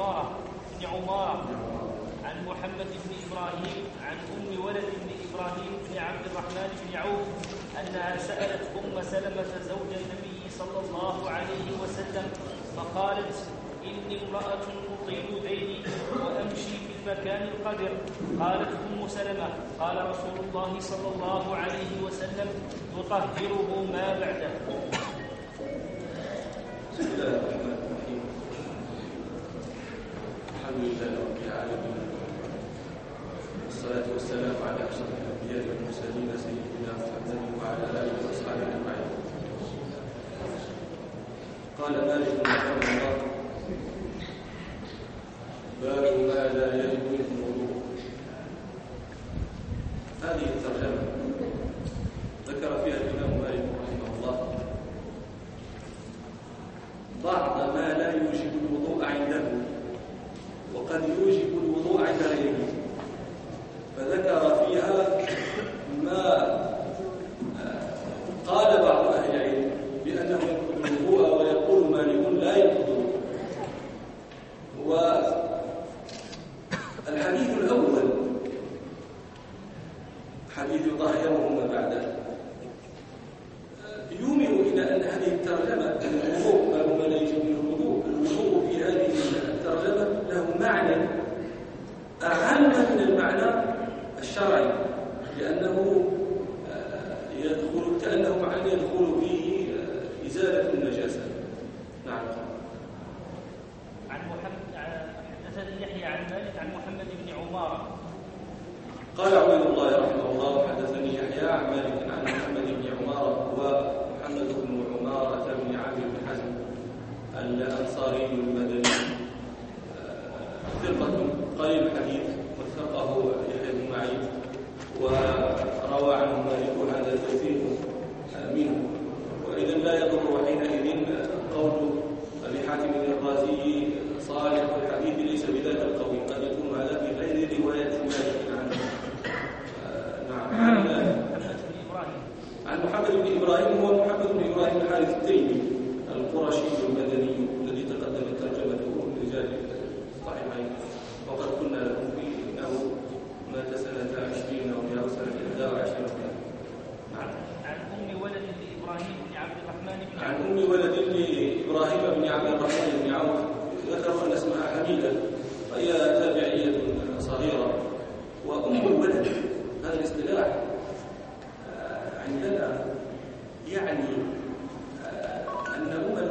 عمارة بن عمارة عن محمد بن إبراهيم عن أم ولد بن إبراهيم بن عبد الرحمن بن عوف أنها سألت أم سلمة زوج النبي صلى الله عليه وسلم فقالت إني امرأة أطيل ديني وأمشي في المكان القدر. قالت أم سلمة قال رسول الله صلى الله عليه وسلم تطهره ما بعده. بسم الله الرحمن الرحيم. الحمد لله رب العالمين. والصلاة والسلام على أشرف الأنبياء والمرسلين سيدنا محمد وعلى آله وأصحابه أجمعين. قال مالك رحمه الله باب ما لا يجوز الوضوء هذه الترجمة.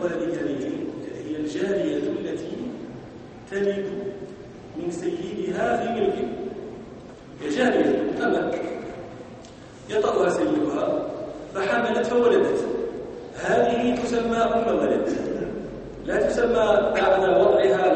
ولد هي الجارية التي تلد من سيدها في ملكه هي جارية تمام يطأها سيدها فحملت فولدت هذه تسمى أم ولد لا تسمى بعد وضعها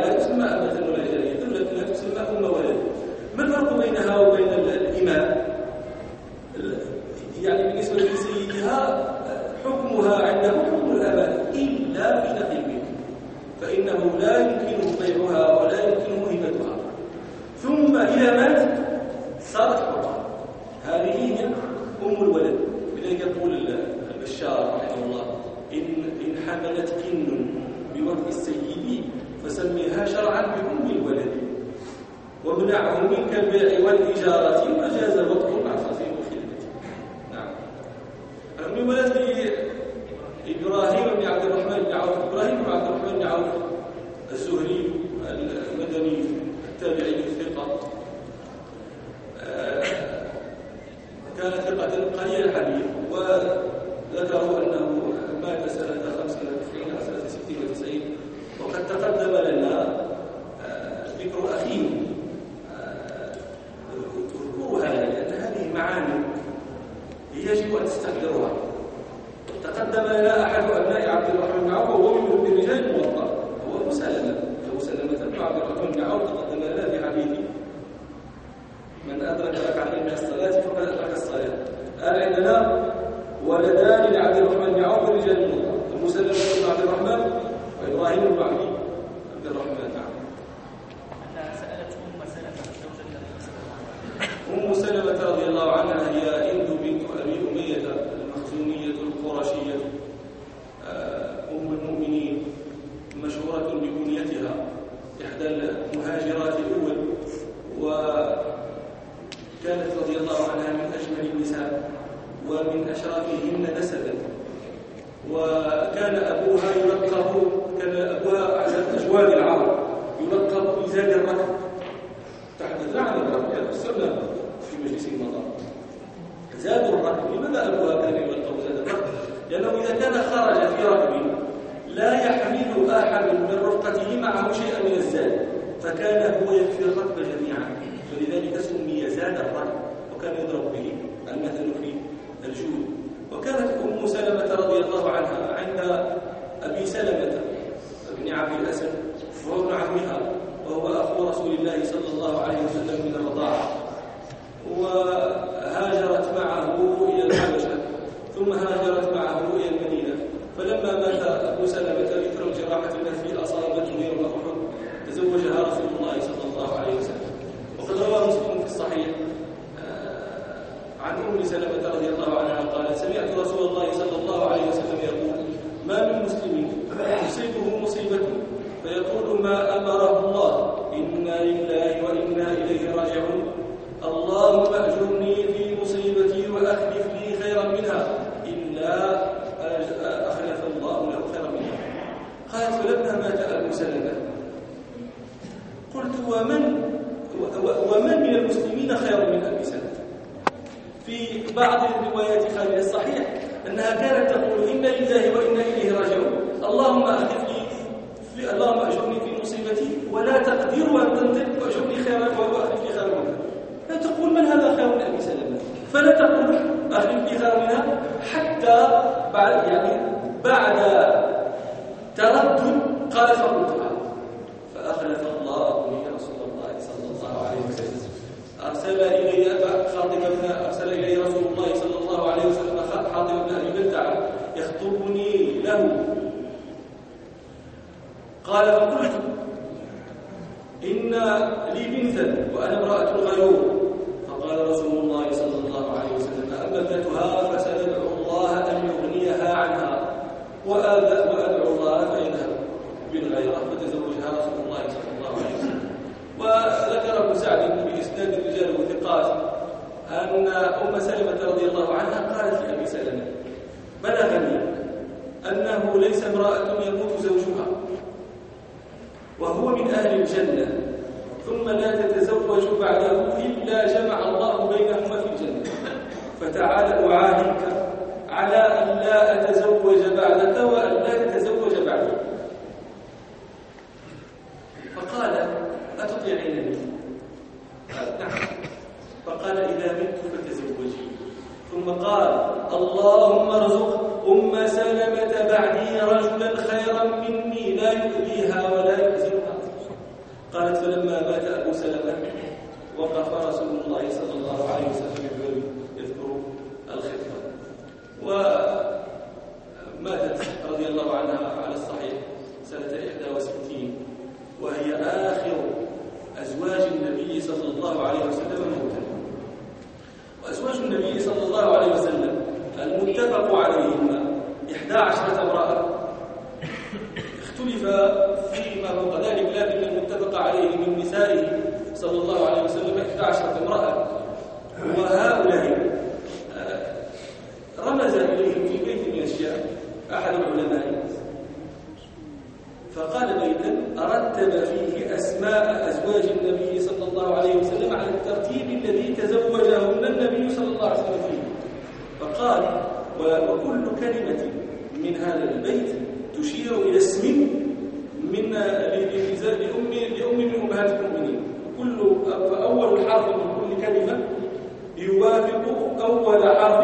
حدثنا أحد أبناء عبد الرحمن بن عوف وهو من الرجال الموطأ هو مسلمة فمسلمة بن عبد الرحمن بن عوف تقدم لنا في وكانت معه المدينة. فلما مات أبو سلمة بكرم جراحة النسب أصابته يوم أحد تزوجها رسول الله صلى الله عليه وسلم. وقد روى مسلم في الصحيح آه، عن أم سلمة رضي الله عنها قالت سمعت رسول الله صلى الله عليه وسلم يقول ما من مسلم تصيبه مصيبة؟ فيقول ما أمره الله إنا لله وإنا إليه راجعون. اللهم وأدعو الله بينها وبين غيرها فتزوجها رسول الله صلى الله عليه وسلم. وذكر ابن سعد بإسناد الرجال وثقات أن أم سلمة رضي الله عنها قالت لأبي سلمة بلغني أنه ليس امرأة يموت زوجها وهو من أهل الجنة ثم لا تتزوج بعده إلا جمع الله بينهما في الجنة. فتعالى أعاد أحد العلماء. فقال بيتا رتب فيه أسماء أزواج النبي صلى الله عليه وسلم على الترتيب الذي تزوجهن النبي صلى الله عليه وسلم فيه. فقال وكل كلمة من هذا البيت تشير إلى اسم من لأم لأم من أمهات المؤمنين. كل فأول حرف من كل كلمة يوافق أول حرف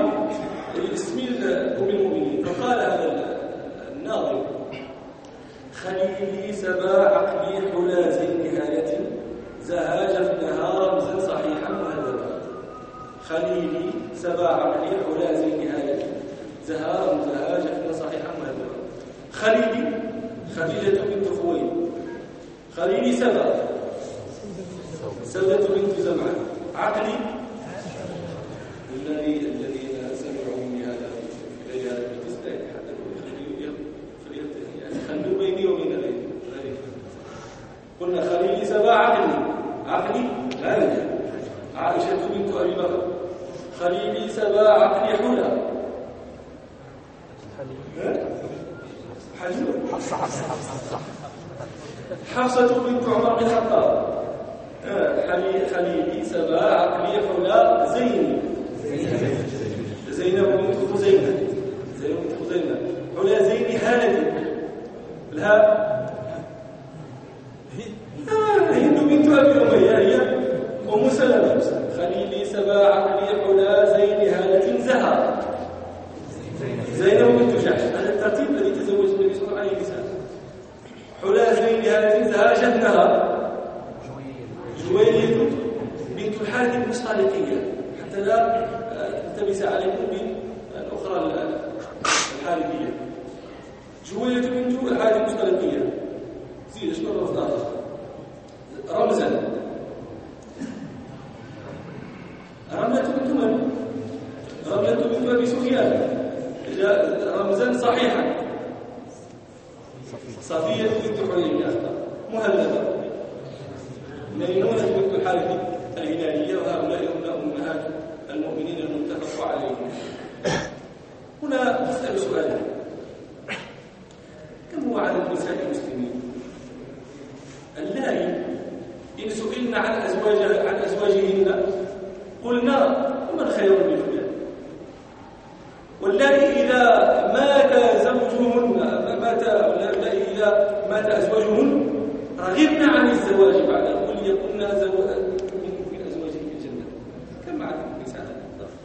بساعة الضغط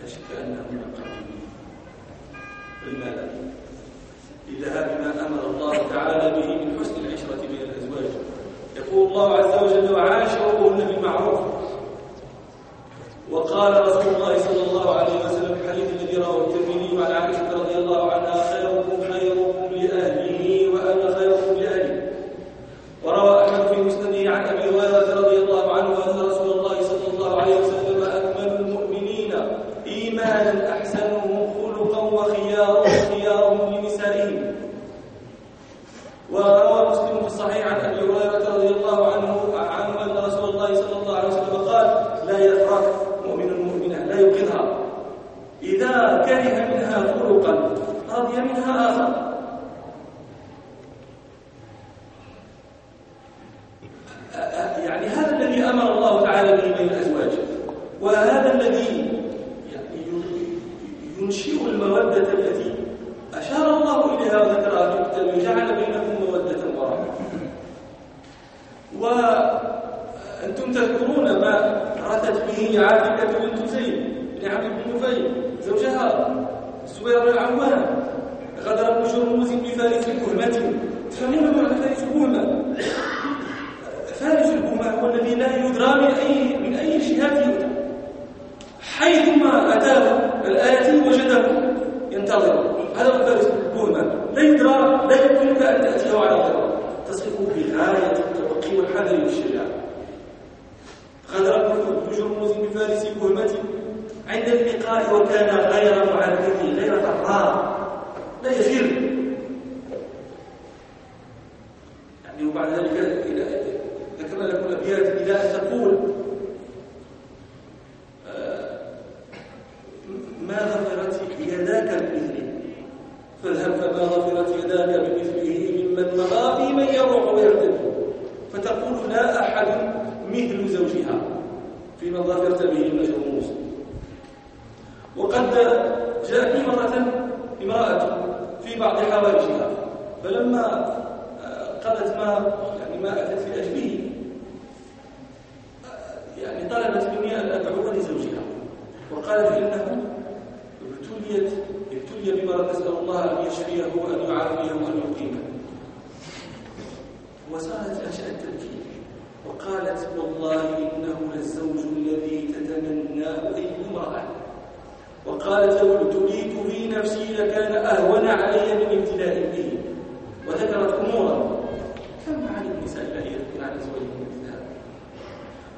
لا شك أنهم مقدمين بالمال لذهاب ما أمر الله تعالى به من حسن العشرة بين الأزواج يقول الله عز وجل وعاشروهن بالمعروف وقال رسول الله صلى الله عليه وسلم الحديث الذي رواه الترمذي عن عائشة رضي الله عنها. من أي جهات حيثما أتاه الآتي وجده ينتظر. هذا مدرس بوهمان لا يدرى لا يمكنك أن تأتيه على غيره تصفه بغاية التوقي والحذر والشجاعة قد رأيت بجرموز بفارس بهمة عند اللقاء وكان غير معركه غير فرار لا يفيد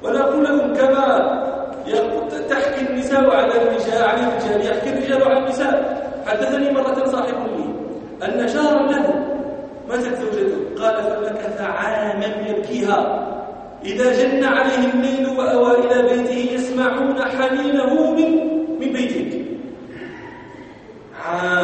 ونقول أقول لكم كما تحكي النساء على الرجال عن الرجال يحكي الرجال عن النساء. حدثني مرة صاحب لي أن جارا له ماتت زوجته قال فمكث عاما يبكيها. إذا جن عليه الليل وأوى إلى بيته يسمعون حنينه من من بيتك. عاما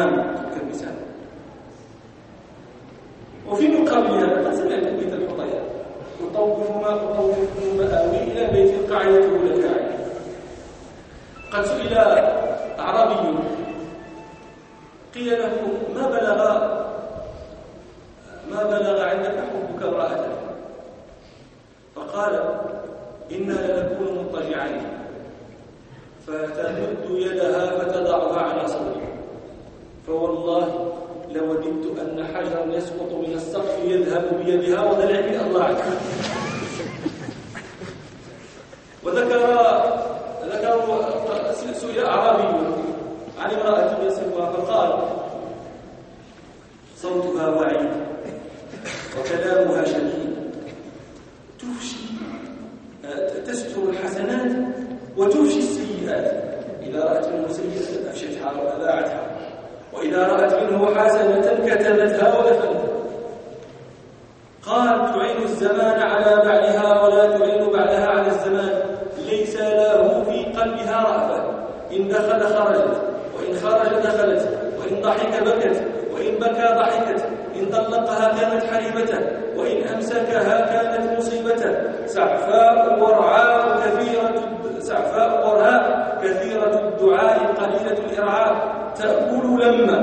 ضحك بكت وإن بكى ضحكت إن طلقها كانت حليمته وإن أمسكها كانت مصيبته سعفاء ورعاء كثيرة سعفاء ورهاء كثيرة الدعاء قليلة الإرعاء تأكل لما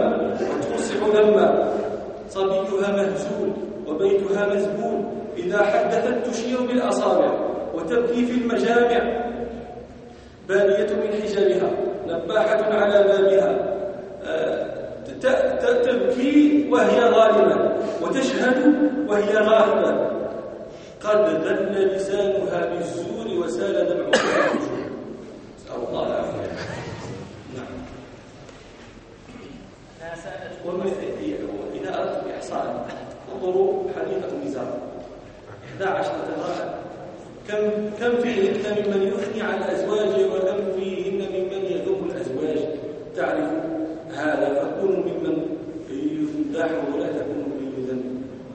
وتصبح لما. صبيها مهزول وبيتها مزبول إذا حدثت تشير بالأصابع وتبكي في المجامع. بانية من حجابها نباحة على بابها. آه، تبكي وهي ظالمة وتشهد وهي غائبة. قد ذل لسانها بالزور وسال دمعها نسأل الله العافية. نعم. وإذا أردت بإحصان انظروا حديث النزار 11 امرأة. كم كم فيهن ممن يثني على أزواجه وكم فيهن ممن يذم الأزواج؟ تعرف هذا فكونوا ممن يمدح ولا تكونوا من يذم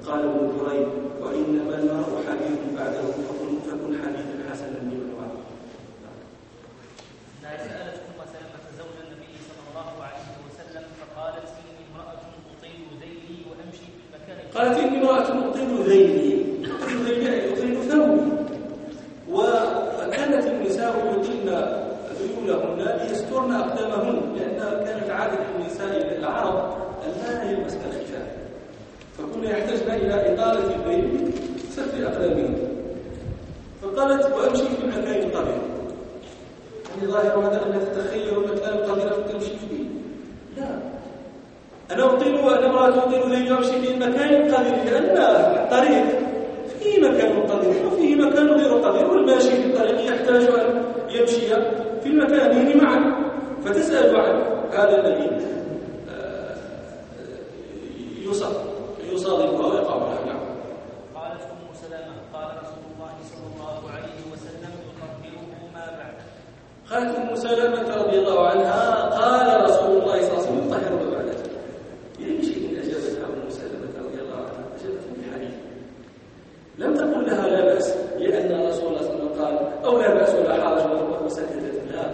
قال ابن دريد وإنما المرء حديث بعده فكن فكن حديثا حسنا لمن وعد. سألت أم سلمة زوج النبي صلى الله عليه وسلم فقالت إني امرأة أطيل ذيلي وأمشي. في المكان قالت إني امرأة أطيل ذيلي أطيل ذيلي أي أطيل ثوبي وكانت النساء يطلن ذيولهن ليسترن أقدامهن لأن كانت عادة النساء العرب أن لا يلبسن الخفاف فكنا يحتاجن إلى إطالة البيت ستر أقدامهن فقالت وأمشي في المكان القبيل يعني ظاهر هذا أن تتخيل المكان القبيل فتمشي فيه. لا. أنا أطيل وأنا امرأة أطيل ذيلي وأمشي في المكان القبيل لأن الطريق فيه مكان قدير وفيه مكان غير قدير والماشي في الطريق يحتاج أن يمشي في المكانين معا. فتسأل عن هذا الذي آه، يصادقها ويقع لها نعم قالت أم سلمة قال رسول الله صلى الله عليه وسلم يطهره ما بعده قالت أم سلمة رضي الله عنها قال رسول الله صلى الله عليه وسلم يطهر ما بعده يعني شيء أجابتها أم سلمة رضي الله عنها أجابت بحديث لم تقل لها لا بأس لأن رسول الله صلى الله عليه وسلم قال أو لا بأس ولا حرج وسكتت لا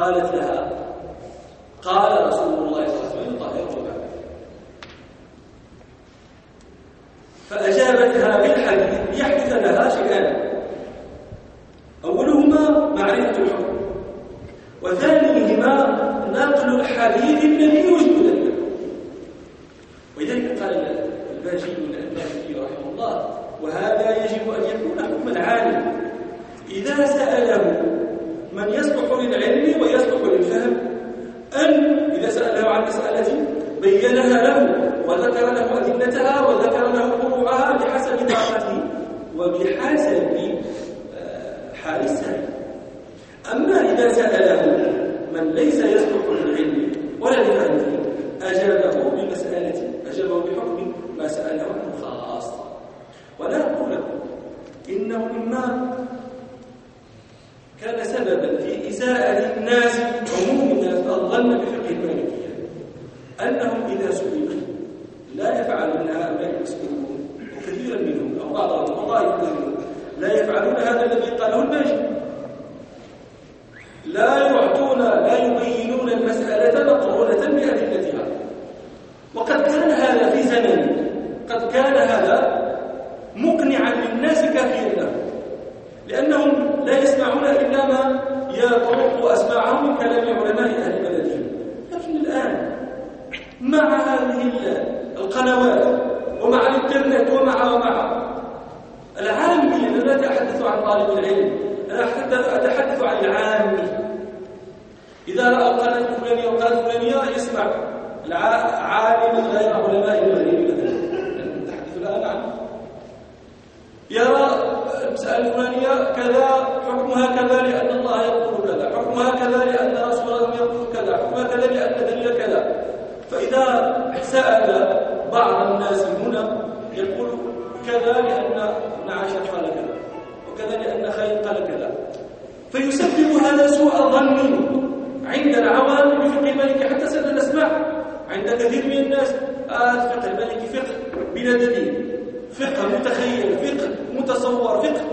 قالت لها قال رسول الله صلى الله عليه وسلم طاهر بعد فأجابتها بالحديث يحدث لها شيئان أولهما معرفة الحكم وثانيهما نقل الحديث الذي يوجب ذلك ولذلك قال الباجي من المالكي رحمه الله وهذا يجب أن يكون حكم العالم. إذا سأله من يصلح يرى المسألة الفلانية كذا حكمها كذا لأن الله يقول كذا. حكمها كذا لأن رسول الله يقول كذا. حكمها كذا لأن دليل كذا. فإذا سأل بعض الناس هنا يقول كذا لأن نعش قال كذا وكذا لأن خير قال كذا. فيسبب هذا سوء الظن عند العوام بفقه الملك. حتى سنسمع عند كثير من الناس. آه الفقه الملكي فقه بلا دليل فقه متخيل فقه. متصور فقه.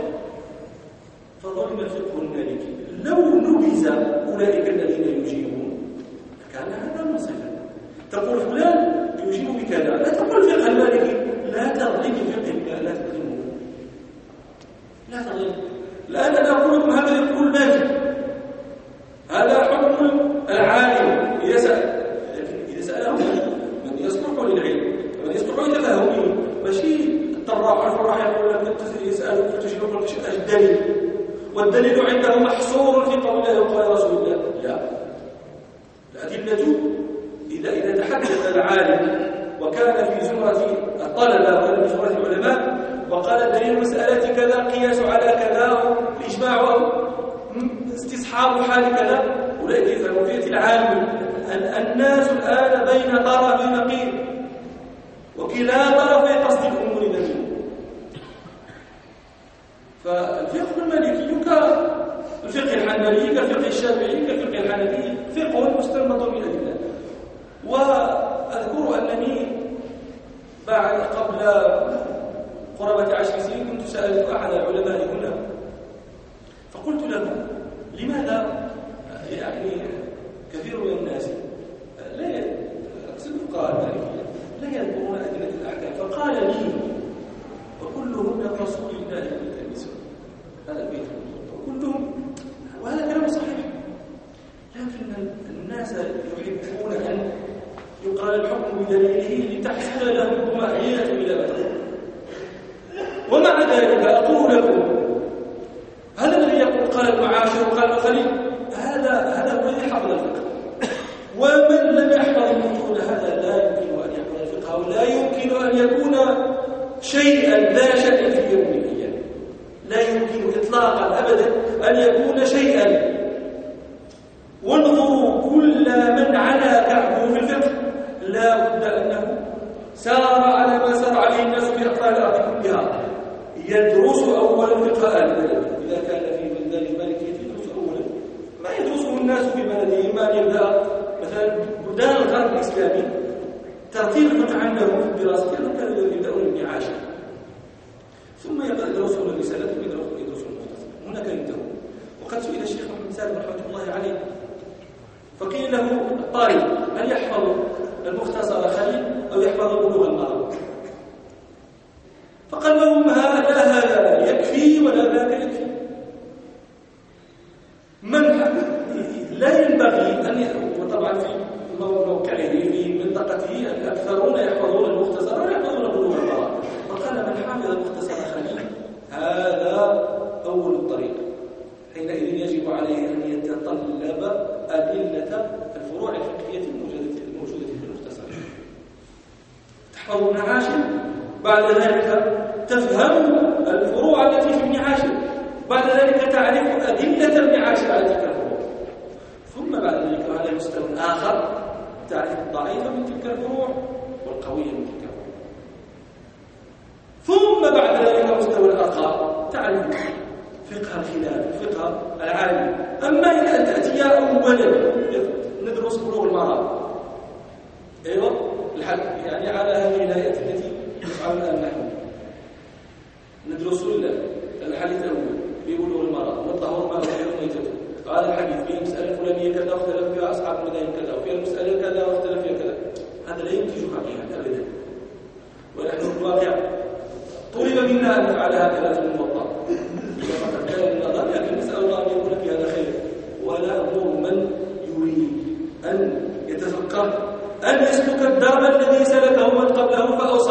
فظلم الفقه المالكي. لو نبز أولئك الذين يجيبون كان هذا منصفا تقول فلان يجيب بكذا. لا تقول فقه المالكي لا تظلم فقه لا تظلمه لا تظلم. لا لا الحنبلي كفقه الشافعي كفقه الحنفي فقه مستنبط من الادله الواقع. طلب منا أن نفعل هكذا في الموضع فقد كان من النظام لكن نسأل الله أن يكون في هذا خير. ولا أمور من يريد أن يتفكر أن يسلك الدرب الذي سلكه من قبله فاوسع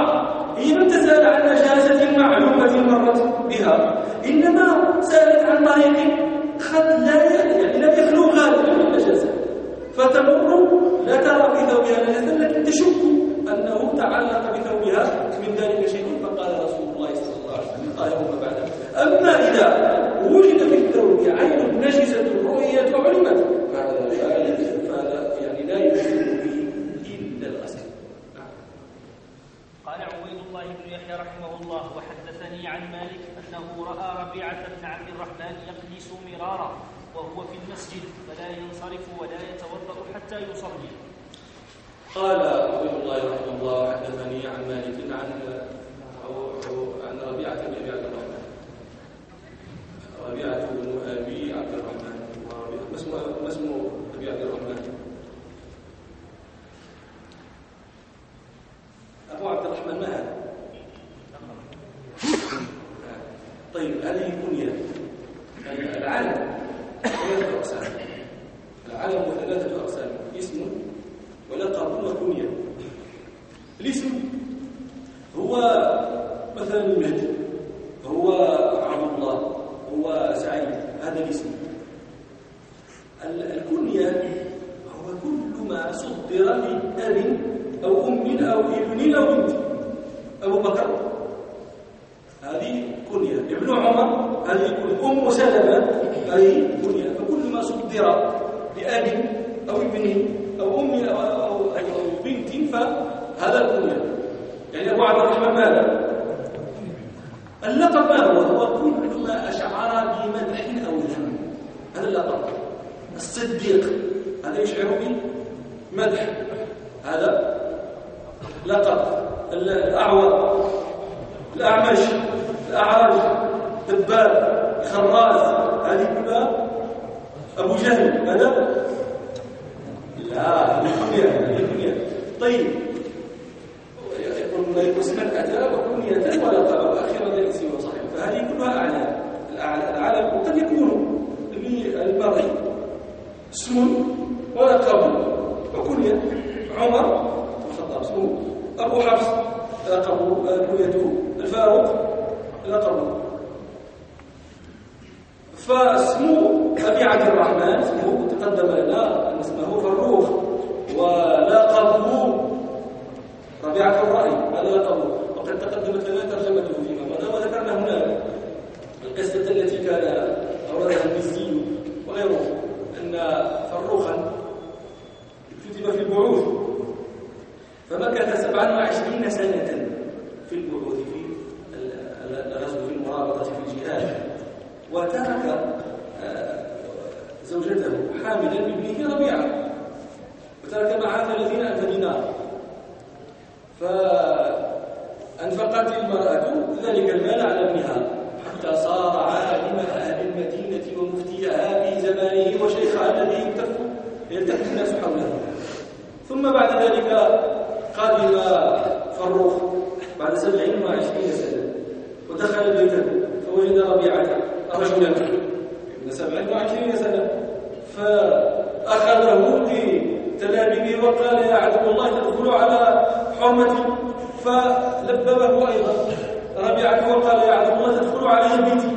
الشرع هي تسأل عن نجاسة معلومة مرت بها. إنما سألت عن طريق قد لا يعني لم يخلو غالبا من النجاسة فتمر لا ترى في ثوبها نجاسة لكن تشك أنه تعلق ابني لبنتي أبو بكر. هذه كنية. ابن عمر هذه كنية. أم سلمة هذه كنية. فكل ما صدر بأب أو ابنه أو أم أو, أو, أو بنت فهذا كنيا يعني أبو عبد الرحمن ماذا؟ اللقب ما هو؟ هو كل ما أشعر بمدح أو ذم هذا اللقب. الصديق. هذا يشعر بمدح. هذا لقب الأعور الأعمش الأعرج دباب خراز هذه كلها أبو جهل هذا؟ لا هذه كنية هذه كنية طيب يقول يكون اسما أتى وكنية ولقب وأخيرا لا اسم وصاحب فهذه كلها أعلام العالم قد يكون للمرء اسم ولقب وكنية عمر الخطاب اسمه. أبو حفص لقبه كنيته الفاروق لقبه فاسمه أبي عبد الرحمن اسمه تقدم لنا أن اسمه فروخ ولقبه ربيعة الرأي هذا لقبه وقد تقدمت لنا ترجمته فيما مضى وذكرنا هنا القصة التي كان أوردها المزي وغيره أن فروخا كتب في البعوث. فمكث 27 سنة في البعوث في الغزو في المرابطة في الجهاد. وترك آه، زوجته حاملا بابنه ربيعة. وترك معها 30 ألف دينار فأنفقت المرأة ذلك المال على ابنها حتى صار عالم أهل المدينة ومفتيها في زمانه وشيخها الذي يلتف الناس حوله. ثم بعد ذلك قادم فروخ. بعد سبعين وعشرين سنة. ودخل بيته فوجد ربيعة رجلا. ابن سبعين وعشرين سنة. فأخذه بتلابيبه وقال يا عدو الله تدخل على حرمتي. فلببه أيضا. ربيعة وقال يا عدو الله تدخل علي بيتي.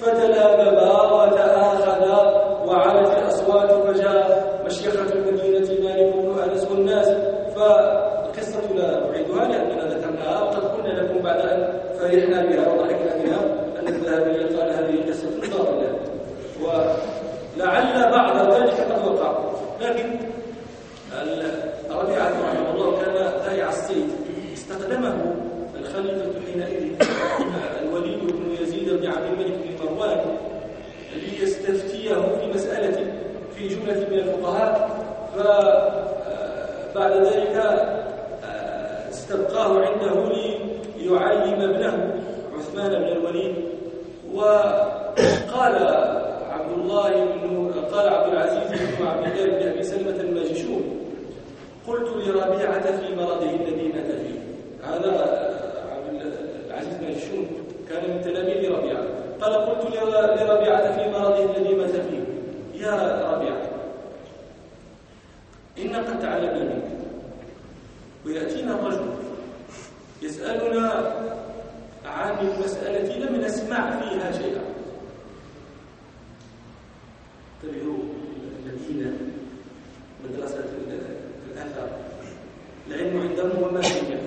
فتلاببا وتآخذا وعلت الأصوات فجاء مشيخة المدينة مالك بن أنس والناس فالقصة لا أعيدها لأننا ذكرناها وقد قلنا لكم بعد أن فرحنا بها وضحكنا بها أن الذهبي قال هذه قصة باطلة ولعل بعض ذلك قد وقع لكن ربيعة رحمه الله كان ذائع السيف استخدمه الخليفة حينئذ الوليد بن يزيد بن عبد الملك بن مروان ليستفتيه في مسألة في جملة من الفقهاء فبعد ذلك آه، استبقاه عنده ليعلم ابنه عثمان بن الوليد. وقال عبد الله بن قال عبد العزيز بن عبد الله بن أبي سلمة الماجشون قلت لربيعة في مرضه الذي مات فيه. هذا عبد العزيز بن كان من تلاميذ ربيعة. قال قلت لربيعة في مرضه الذي مات فيه. يا ربيعه إن قد تعلمنا منك ويأتينا الرجل يسألنا عن المسألة لم نسمع فيها شيئا انتبهوا المدينة مدرسة الأثر العلم عندهم هو المادية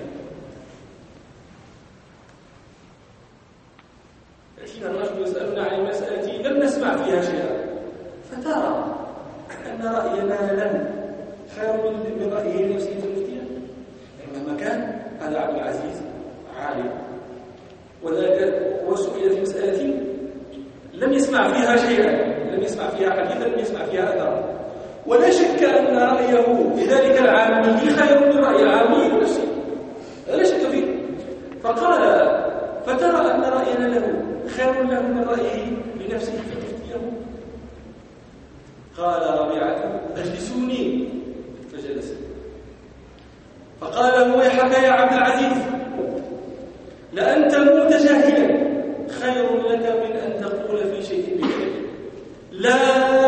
يأتينا الرجل يسألنا عن المسألة لم نسمع فيها شيئا فترى أن رأينا لن خير من رأيه نفسه في المفتية مهما كان هذا عبد العزيز عالم وذلك وسئل في مسألة لم يسمع فيها شيئا لم يسمع فيها حديثا لم يسمع فيها أثرا ولا شك أن رأيه بذلك العامي خير من رأي العامي نفسه لا شك فيه فقال فترى أن رأينا له خير له من رأيه لنفسه فتفتيه قال ربيعة اجلسوني فجلس ويحك يا عبد العزيز. لأن تموت جاهلا خير لك من أن تقول في شيء لا لا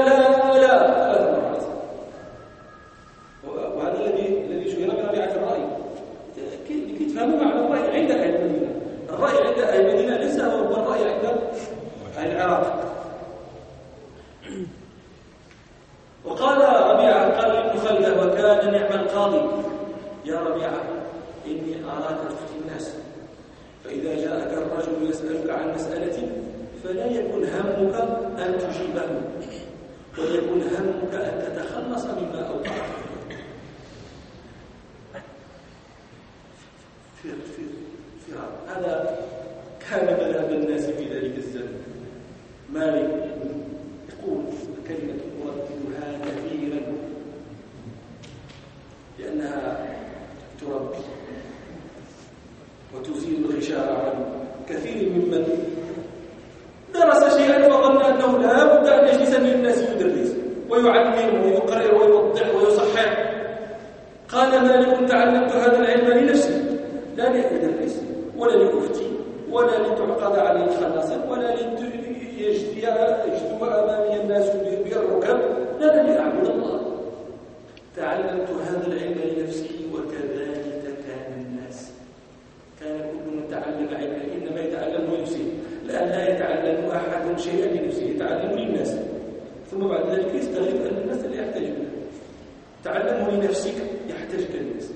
نفسك يحتاج الناس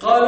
قال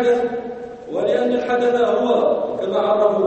الحدث ولأن الحدث هو كما عرفه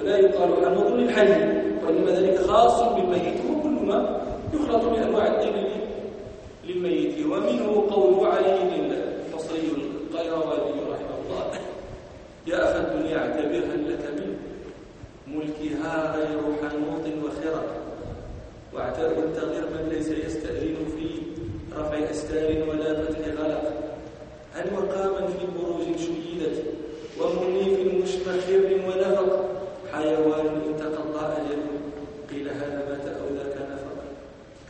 فلا يقال حنوط للحي وإنما ذلك خاص بالميت وكل ما يخلط من أنواع الطين للميت. ومنه قول علي المصري القيرواني رحمه الله يا أخا الدنيا اعتبرها لك من ملكها غير حنوط وخرق. واعتبر من ليس يستأذن في رفع أستار ولا فتح غلق. هل وقاما في بروج شيدت ومنيف مشتخر ونفق حيوان إن تقضى أجل قيل هذا مات أو ذاك نفق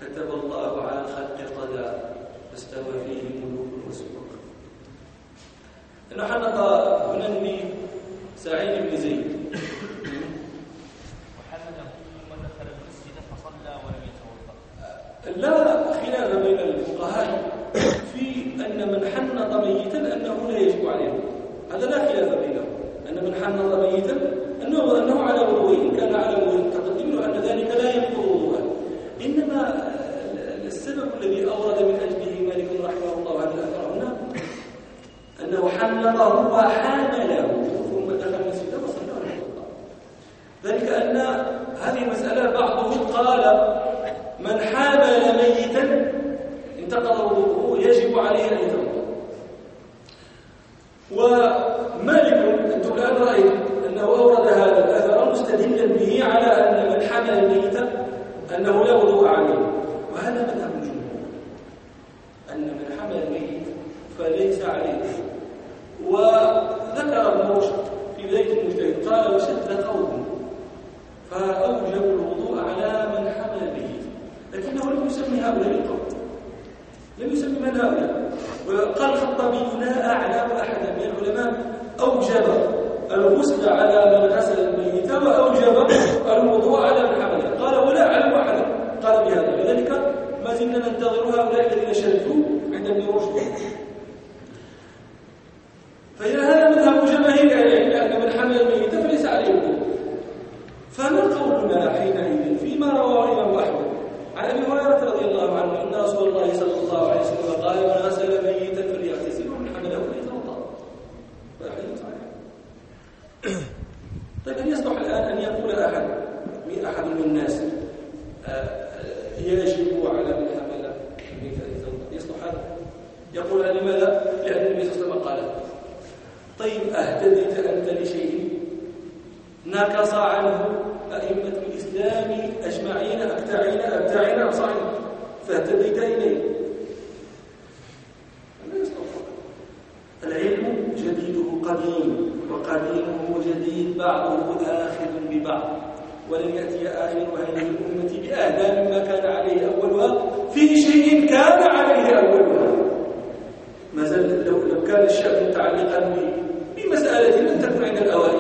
كتب الله على الخلق قدى فاستوى فيه ملوك وسبق حنط بن سعيد بن زيد لا خلاف بين الفقهاء في أن من حنط ميتا أنه لا يجب عليه هذا لا خلاف بينهم أن من حنط ميتا أنه, أنه على وضوء إن كان على وضوء تقدم له أن ذلك لا ينقض وضوءه إنما السبب الذي أورد من أجله مالك رحمه الله هذا الأثر هنا أنه حنطه وحامله ثم دخل المسجد وصلى ذلك أن هذه المسألة بعضهم قال من حامل ميتا وضوءه يجب عليه أن يتوضا ومالك أنتم الآن رأيتم أنه أورد هذا الأثر مستدلا به على أن من حمل ميتا أنه لا وضوء عليه. وهذا مذهب الجمهور. أن من حمل ميت فليس عليه. وذكر ابن في بداية المجتهد قال وشد قوم فأوجبوا الوضوء على من حمل به لكنه لم يسمي هؤلاء القوم. لم يسمي من هؤلاء وقال الخطابي لا أعلم أحدا من العلماء أوجب الغسل على من غسل الميت وأوجب الوضوء على من حمله. قال ولا أعلم أحدا. قال بهذا. لذلك ما زلنا ننتظر هؤلاء الذين شرفوا عند ابن رشد. فإذا هذا مذهب جماهير العلم أن من حمل الميت فليس عليه وضوء. فما قولنا حينئذ فيما رواه الإمام أحمد عن أبي هريرة رضي الله عنه أن رسول الله صلى الله عليه وسلم قال من غسل ميتا فليغتسل ومن حمله فليتوضا فحديث صحيح طيب هل يصلح الان ان يقول احد من احد من الناس آه، يجب على من حمل ميتا ان يصلح هذا يقول لماذا لأن النبي صلى الله عليه وسلم قال طيب اهتديت انت لشيء نكص عنه أئمة الإسلام أجمعين أبتعين أبتعين أبصعين فاهتديت إليه العلم جديده قديم وقديمه جديد بعضه آخر ببعض. ولن يأتي آخر هذه الأمة بأهدى مما كان عليه أولها في شيء كان عليه أولها. ما زال لو, لو كان الشأن متعلقا بمسألة لم تكن عند الأوائل.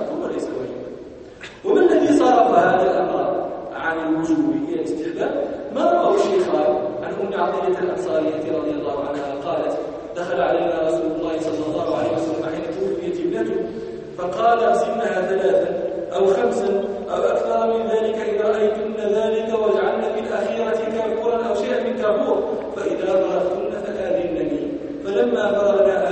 هو وليس واجبا وما الذي صرف هذا الأمر عن الوجوب إلى الاستحباب ما رواه الشيخان عن أم عطية الأنصارية رضي الله عنها قالت دخل علينا رسول الله صلى الله عليه وسلم حين توفيت ابنته فقال اقسمها ثلاثا أو خمسا أو أكثر من ذلك إن رأيتن ذلك واجعلن في الأخيرة كافورا أو شيئا من كافور فإذا فرغتن فآذنني فلما فرغنا